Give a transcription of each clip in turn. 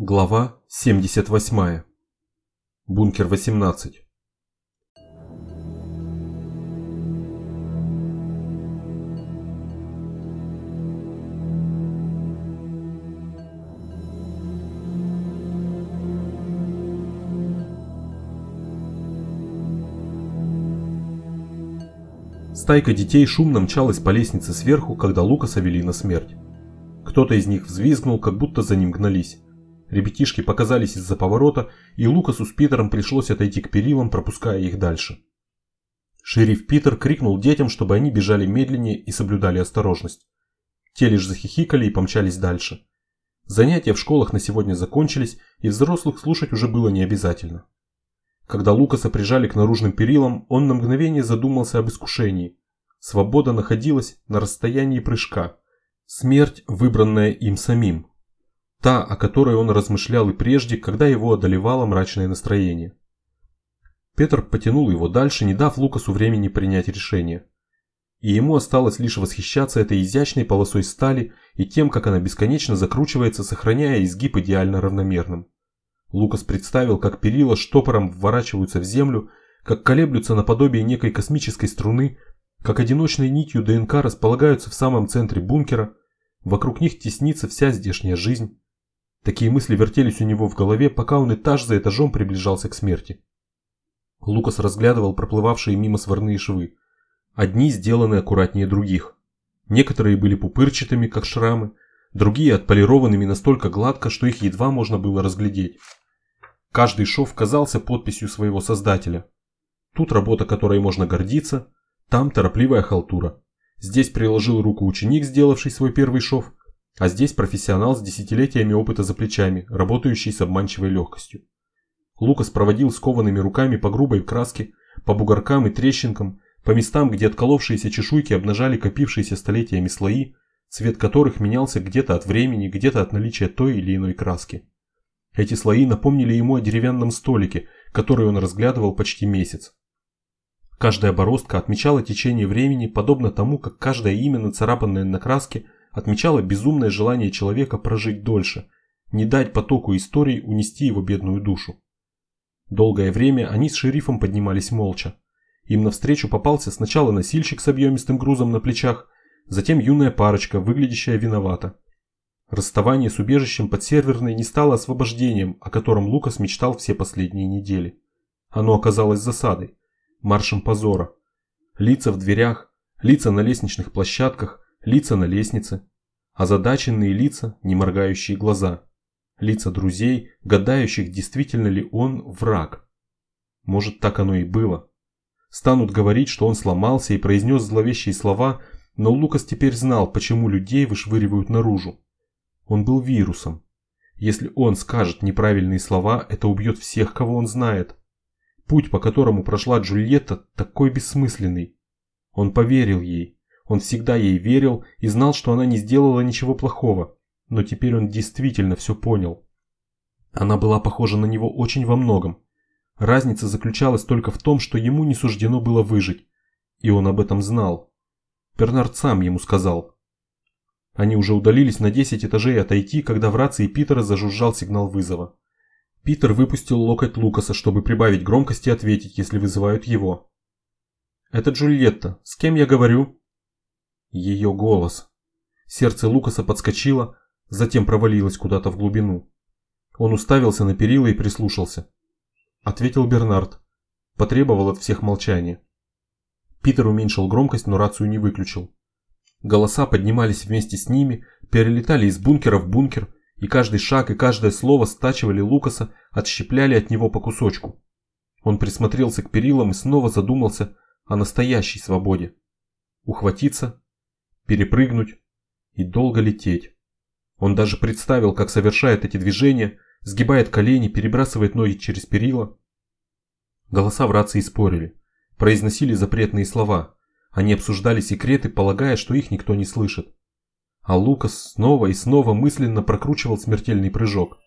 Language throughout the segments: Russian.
Глава 78. Бункер 18. Стайка детей шумно мчалась по лестнице сверху, когда Лукаса вели на смерть. Кто-то из них взвизгнул, как будто за ним гнались. Ребятишки показались из-за поворота, и Лукасу с Питером пришлось отойти к перилам, пропуская их дальше. Шериф Питер крикнул детям, чтобы они бежали медленнее и соблюдали осторожность. Те лишь захихикали и помчались дальше. Занятия в школах на сегодня закончились, и взрослых слушать уже было не обязательно. Когда Лукаса прижали к наружным перилам, он на мгновение задумался об искушении. Свобода находилась на расстоянии прыжка. Смерть, выбранная им самим. Та, о которой он размышлял и прежде, когда его одолевало мрачное настроение. Петр потянул его дальше, не дав Лукасу времени принять решение. И ему осталось лишь восхищаться этой изящной полосой стали и тем, как она бесконечно закручивается, сохраняя изгиб идеально равномерным. Лукас представил, как перила штопором вворачиваются в землю, как колеблются наподобие некой космической струны, как одиночной нитью ДНК располагаются в самом центре бункера, вокруг них теснится вся здешняя жизнь. Такие мысли вертелись у него в голове, пока он этаж за этажом приближался к смерти. Лукас разглядывал проплывавшие мимо сварные швы. Одни сделаны аккуратнее других. Некоторые были пупырчатыми, как шрамы, другие отполированными настолько гладко, что их едва можно было разглядеть. Каждый шов казался подписью своего создателя. Тут работа, которой можно гордиться, там торопливая халтура. Здесь приложил руку ученик, сделавший свой первый шов, а здесь профессионал с десятилетиями опыта за плечами, работающий с обманчивой легкостью. Лукас проводил скованными руками по грубой краске, по бугоркам и трещинкам, по местам, где отколовшиеся чешуйки обнажали копившиеся столетиями слои, цвет которых менялся где-то от времени, где-то от наличия той или иной краски. Эти слои напомнили ему о деревянном столике, который он разглядывал почти месяц. Каждая бороздка отмечала течение времени, подобно тому, как каждое имя, нацарапанное на краске – отмечало безумное желание человека прожить дольше, не дать потоку историй унести его бедную душу. Долгое время они с шерифом поднимались молча. Им навстречу попался сначала носильщик с объемистым грузом на плечах, затем юная парочка, выглядящая виновата. Расставание с убежищем под серверной не стало освобождением, о котором Лукас мечтал все последние недели. Оно оказалось засадой, маршем позора. Лица в дверях, лица на лестничных площадках, лица на лестнице, озадаченные лица, не моргающие глаза, лица друзей, гадающих, действительно ли он враг. Может, так оно и было. Станут говорить, что он сломался и произнес зловещие слова, но Лукас теперь знал, почему людей вышвыривают наружу. Он был вирусом. Если он скажет неправильные слова, это убьет всех, кого он знает. Путь, по которому прошла Джульетта, такой бессмысленный. Он поверил ей, он всегда ей верил и знал, что она не сделала ничего плохого, но теперь он действительно все понял. Она была похожа на него очень во многом. Разница заключалась только в том, что ему не суждено было выжить, и он об этом знал. Бернард сам ему сказал. Они уже удалились на 10 этажей отойти, когда в рации Питера зажужжал сигнал вызова. Питер выпустил локоть Лукаса, чтобы прибавить громкости и ответить, если вызывают его. «Это Джульетта. С кем я говорю?» Ее голос. Сердце Лукаса подскочило, затем провалилось куда-то в глубину. Он уставился на перила и прислушался. Ответил Бернард. Потребовал от всех молчания. Питер уменьшил громкость, но рацию не выключил. Голоса поднимались вместе с ними, перелетали из бункера в бункер, и каждый шаг и каждое слово стачивали Лукаса, отщепляли от него по кусочку. Он присмотрелся к перилам и снова задумался о настоящей свободе. Ухватиться перепрыгнуть и долго лететь. Он даже представил, как совершает эти движения, сгибает колени, перебрасывает ноги через перила. Голоса в рации спорили, произносили запретные слова. Они обсуждали секреты, полагая, что их никто не слышит. А Лукас снова и снова мысленно прокручивал смертельный прыжок.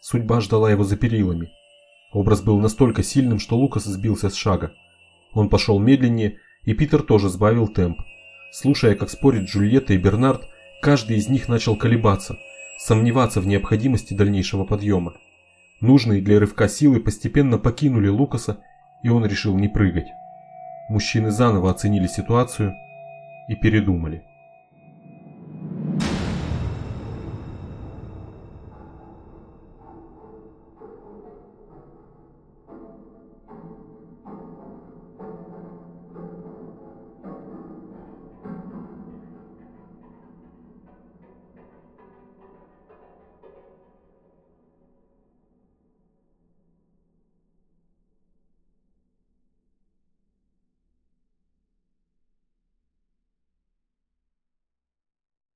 Судьба ждала его за перилами. Образ был настолько сильным, что Лукас сбился с шага. Он пошел медленнее, и Питер тоже сбавил темп. Слушая, как спорят Джульетта и Бернард, каждый из них начал колебаться. сомневаться в необходимости дальнейшего подъема. Нужные для рывка силы постепенно покинули Лукаса, и он решил не прыгать. Мужчины заново оценили ситуацию и передумали.